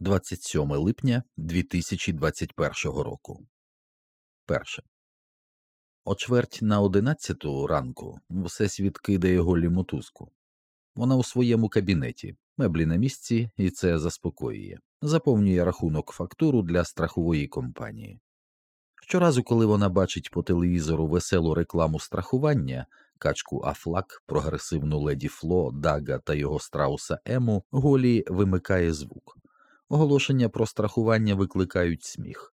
27 липня 2021 року. Перше. О чверть на одинадцяту ранку Всесвіт кидає голі мотузку. Вона у своєму кабінеті, меблі на місці, і це заспокоює, заповнює рахунок фактуру для страхової компанії. Щоразу, коли вона бачить по телевізору веселу рекламу страхування, качку Афлак, прогресивну леді Фло, Дага та його страуса Ему, голі вимикає звук. Оголошення про страхування викликають сміх.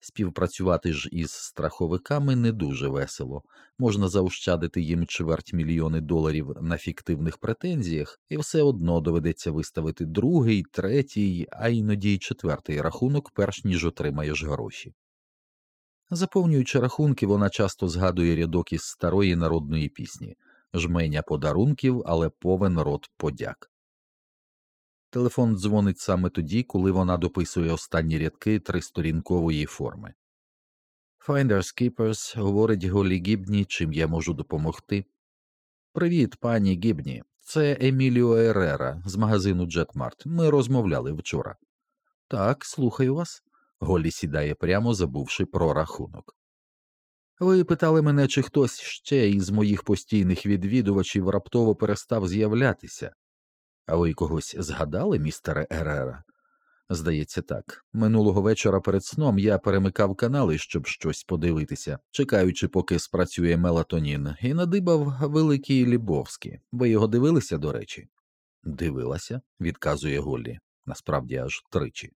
Співпрацювати ж із страховиками не дуже весело, можна заощадити їм чверть мільйони доларів на фіктивних претензіях, і все одно доведеться виставити другий, третій, а іноді й четвертий рахунок, перш ніж отримаєш гроші. Заповнюючи рахунки, вона часто згадує рядок із старої народної пісні жменя подарунків, але повен рот подяк. Телефон дзвонить саме тоді, коли вона дописує останні рядки тристорінкової форми. Finders Keepers говорить Голі Гібні, чим я можу допомогти. Привіт, пані Гібні. Це Еміліо Ерера з магазину Джетмарт. Ми розмовляли вчора. Так, слухаю вас. Голі сідає прямо, забувши про рахунок. Ви питали мене, чи хтось ще із моїх постійних відвідувачів раптово перестав з'являтися. А ви когось згадали, містере Ерера? Здається, так. Минулого вечора перед сном я перемикав канали, щоб щось подивитися, чекаючи, поки спрацює мелатонін, і надибав великий Лібовський. Ви його дивилися, до речі? Дивилася, відказує Голлі, насправді аж тричі.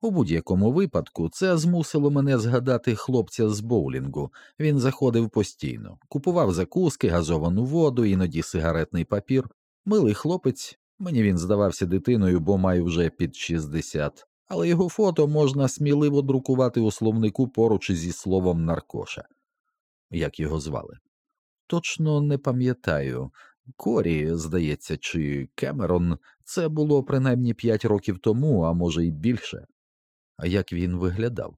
У будь-якому випадку це змусило мене згадати хлопця з боулінгу. Він заходив постійно, купував закуски, газовану воду, іноді сигаретний папір. Милий хлопець, мені він здавався дитиною, бо маю вже під 60, але його фото можна сміливо друкувати у словнику поруч зі словом наркоша. Як його звали? Точно не пам'ятаю. Корі, здається, чи Кемерон, це було принаймні п'ять років тому, а може й більше. А як він виглядав?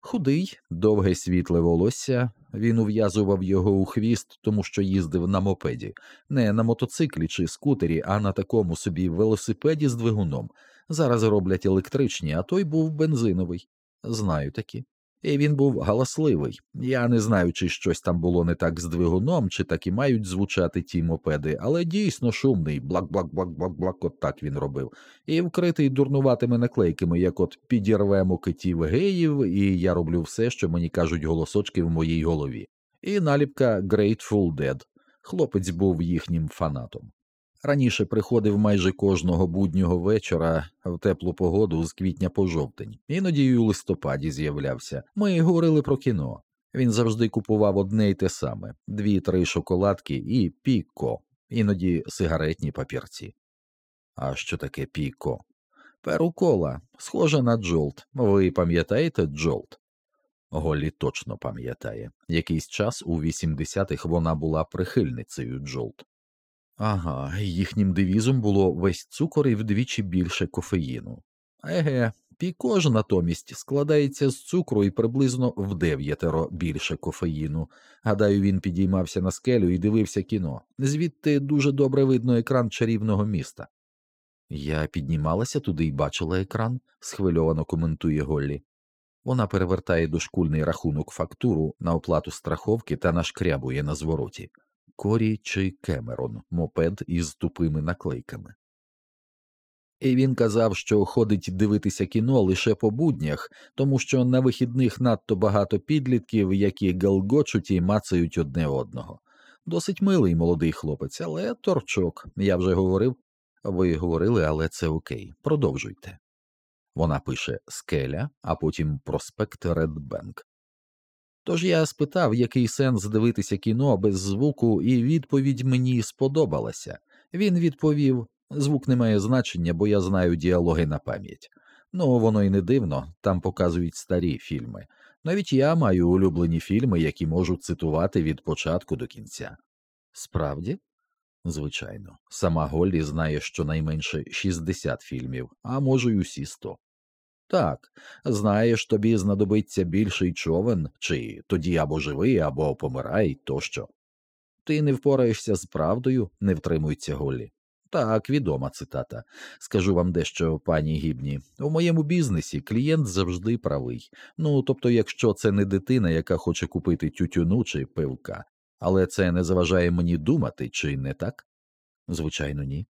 Худий, довге світле волосся, він ув'язував його у хвіст, тому що їздив на мопеді, не на мотоциклі чи скутері, а на такому собі велосипеді з двигуном. Зараз роблять електричні, а той був бензиновий. Знаю такі. І він був галасливий. Я не знаю, чи щось там було не так з двигуном, чи так і мають звучати ті мопеди, але дійсно шумний, блак-блак-блак-блак-блак, от так він робив, і вкритий дурнуватими наклейками, як от підірвемо китів геїв, і я роблю все, що мені кажуть голосочки в моїй голові. І наліпка Grateful Dead. Хлопець був їхнім фанатом. Раніше приходив майже кожного буднього вечора в теплу погоду з квітня по жовтень, іноді й у листопаді з'являвся. Ми говорили про кіно. Він завжди купував одне й те саме дві-три шоколадки і піко, іноді сигаретні папірці. А що таке піко? Перукола, схожа на Джолт. Ви пам'ятаєте Джолт? Голлі точно пам'ятає. Якийсь час у 80-х вона була прихильницею Джолт. Ага, їхнім девізом було весь цукор і вдвічі більше кофеїну. Еге, пікож натомість складається з цукру і приблизно в дев'ятеро більше кофеїну. Гадаю, він підіймався на скелю і дивився кіно. Звідти дуже добре видно екран чарівного міста. Я піднімалася туди і бачила екран, схвильовано коментує Голлі. Вона перевертає дошкульний рахунок фактуру на оплату страховки та нашкрябує на звороті. Корі чи Кемерон, мопед із тупими наклейками. І він казав, що ходить дивитися кіно лише по буднях, тому що на вихідних надто багато підлітків, які галгочуть і мацають одне одного. Досить милий молодий хлопець, але торчок. Я вже говорив. Ви говорили, але це окей. Продовжуйте. Вона пише скеля, а потім проспект Редбенк. Тож я спитав, який сенс дивитися кіно без звуку, і відповідь мені сподобалася. Він відповів звук не має значення, бо я знаю діалоги на пам'ять. Ну, воно й не дивно, там показують старі фільми. Навіть я маю улюблені фільми, які можу цитувати від початку до кінця. Справді? Звичайно, сама Голлі знає щонайменше 60 фільмів, а може й усі 100. Так, знаєш, тобі знадобиться більший човен, чи тоді або живий, або помирай тощо. Ти не впораєшся з правдою, не втримується Голлі. Так, відома цитата. Скажу вам дещо, пані Гібні. У моєму бізнесі клієнт завжди правий. Ну тобто, якщо це не дитина, яка хоче купити тютюну чи пивка, але це не заважає мені думати, чи не так? Звичайно, ні.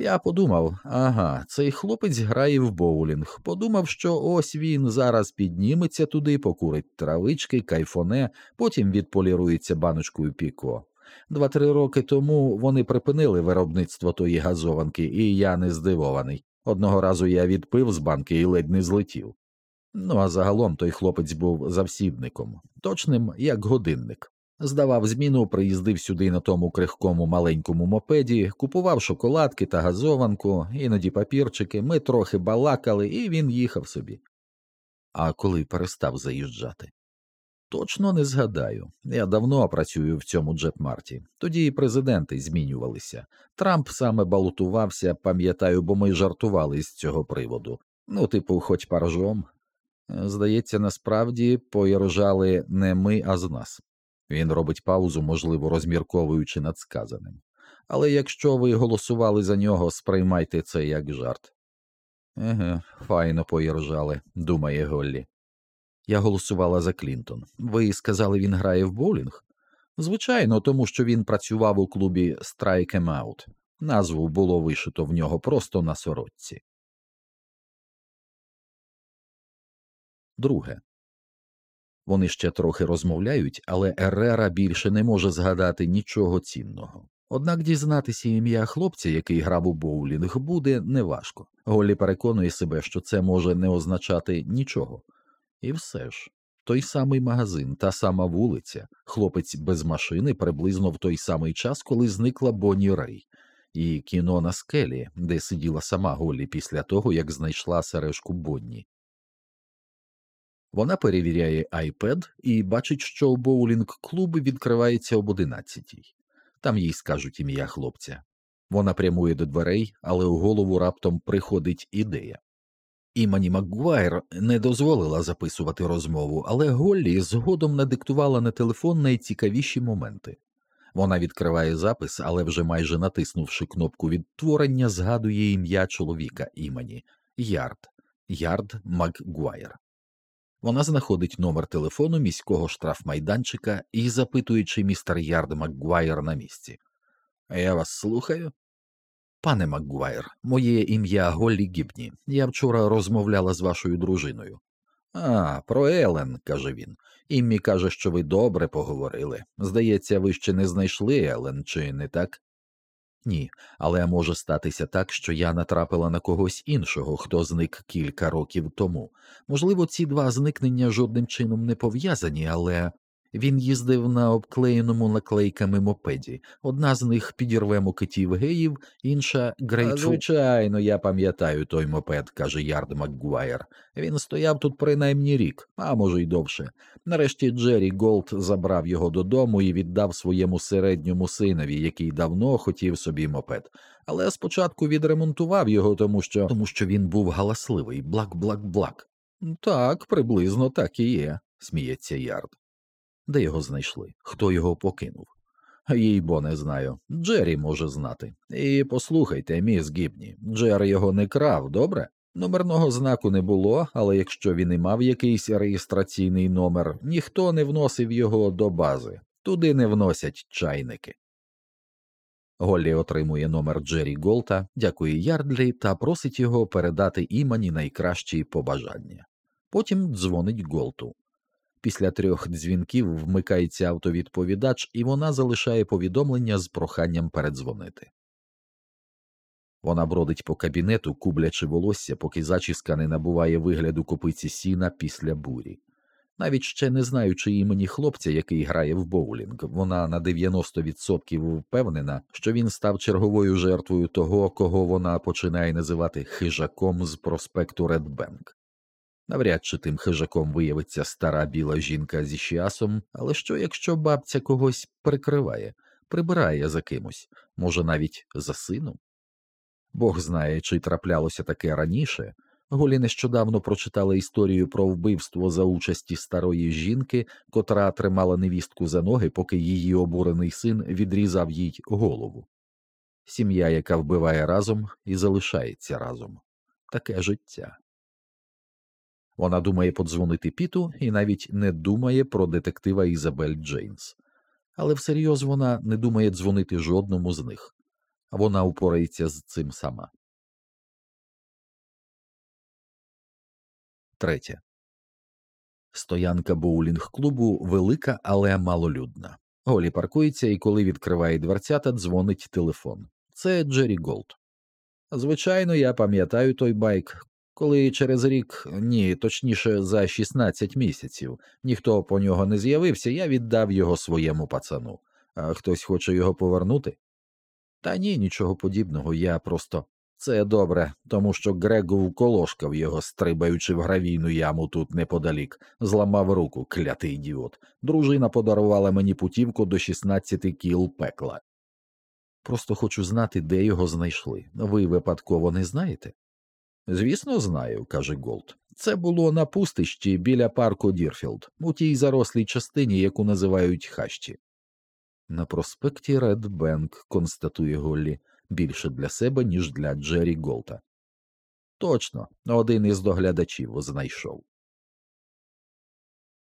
Я подумав, ага, цей хлопець грає в боулінг. Подумав, що ось він зараз підніметься туди, покурить травички, кайфоне, потім відполірується баночкою піко. Два-три роки тому вони припинили виробництво тої газованки, і я не здивований. Одного разу я відпив з банки і ледь не злетів. Ну а загалом той хлопець був завсідником, точним як годинник. Здавав зміну, приїздив сюди на тому крихкому маленькому мопеді, купував шоколадки та газованку, іноді папірчики, ми трохи балакали, і він їхав собі. А коли перестав заїжджати? Точно не згадаю. Я давно працюю в цьому джетмарті. Тоді і президенти змінювалися. Трамп саме балотувався, пам'ятаю, бо ми жартували з цього приводу. Ну, типу, хоч паржом. Здається, насправді поіржали не ми, а з нас. Він робить паузу, можливо, розмірковуючи над сказаним. Але якщо ви голосували за нього, сприймайте це як жарт. Еге, файно поіржали, думає Голлі. Я голосувала за Клінтон. Ви сказали, він грає в боулінг? Звичайно, тому що він працював у клубі Strike Em Out. Назву було вишито в нього просто на сорочці. Друге. Вони ще трохи розмовляють, але Ерера більше не може згадати нічого цінного. Однак дізнатися ім'я хлопця, який грав у боулінг, буде неважко. Голлі переконує себе, що це може не означати нічого. І все ж, той самий магазин, та сама вулиця, хлопець без машини приблизно в той самий час, коли зникла Бонні Рей, і кіно на скелі, де сиділа сама Голлі після того, як знайшла сережку Бонні. Вона перевіряє iPad і бачить, що боулінг клуб відкривається об одинадцятій. Там їй скажуть ім'я хлопця. Вона прямує до дверей, але у голову раптом приходить ідея. Імані Макгуайр не дозволила записувати розмову, але Голлі згодом надиктувала на телефон найцікавіші моменти. Вона відкриває запис, але вже майже натиснувши кнопку відтворення, згадує ім'я чоловіка Імані Ярд Ярд Макгуайр. Вона знаходить номер телефону міського штрафмайданчика і запитує, чи містер Ярд Макгуайр на місці. Я вас слухаю. Пане Макгуайр, моє ім'я Голлі Гібні. Я вчора розмовляла з вашою дружиною. А, про Елен, каже він. Іммі каже, що ви добре поговорили. Здається, ви ще не знайшли Елен, чи не так? Ні, але може статися так, що я натрапила на когось іншого, хто зник кілька років тому. Можливо, ці два зникнення жодним чином не пов'язані, але він їздив на обклеєному наклейками мопеді. Одна з них підірвемо китів геїв, інша Grateful... Звичайно, я пам'ятаю той мопед, каже Ярд Макгуайр. Він стояв тут принаймні рік, а може й довше. Нарешті Джері Голд забрав його додому і віддав своєму середньому синові, який давно хотів собі мопед. Але спочатку відремонтував його, тому що тому що він був галасливий, блак-блак-блак. Так, приблизно так і є, сміється Ярд. Де його знайшли? Хто його покинув? Їй бо не знаю. Джері може знати. І послухайте, міс Гібні, Джер його не крав, добре? Номерного знаку не було, але якщо він і мав якийсь реєстраційний номер, ніхто не вносив його до бази, туди не вносять чайники. Голлі отримує номер Джері Голта, дякує Ярдлі та просить його передати імені найкращі побажання. Потім дзвонить Голту. Після трьох дзвінків вмикається автовідповідач, і вона залишає повідомлення з проханням передзвонити. Вона бродить по кабінету, кублячи волосся, поки зачіска не набуває вигляду копиці сіна після бурі. Навіть ще не знаючи імені хлопця, який грає в боулінг, вона на 90% впевнена, що він став черговою жертвою того, кого вона починає називати хижаком з проспекту Редбенк. Навряд чи тим хижаком виявиться стара біла жінка зі щасом, але що, якщо бабця когось прикриває, прибирає за кимось, може, навіть за сином? Бог знає, чи траплялося таке раніше. Голі нещодавно прочитала історію про вбивство за участі старої жінки, котра тримала невістку за ноги, поки її обурений син відрізав їй голову. Сім'я, яка вбиває разом і залишається разом. Таке життя. Вона думає подзвонити Піту і навіть не думає про детектива Ізабель Джейнс. Але всерйоз вона не думає дзвонити жодному з них. Вона упорається з цим сама. Третє. Стоянка боулінг-клубу велика, але малолюдна. Голлі паркується і коли відкриває дверцята, дзвонить телефон. Це Джері Голд. Звичайно, я пам'ятаю той байк. Коли через рік, ні, точніше, за 16 місяців, ніхто по нього не з'явився, я віддав його своєму пацану. А хтось хоче його повернути? Та ні, нічого подібного, я просто. Це добре, тому що Грегу вколошкав його, стрибаючи в гравійну яму тут неподалік, зламав руку, клятий ідіот. Дружина подарувала мені путівку до 16 кіл пекла. Просто хочу знати, де його знайшли. Ви випадково не знаєте? Звісно, знаю, каже Голд. Це було на пустищі біля парку Дірфілд, у тій зарослій частині, яку називають хащі. На проспекті Ред Бенк, констатує Голлі, більше для себе, ніж для Джері Голта. Точно, один із доглядачів знайшов.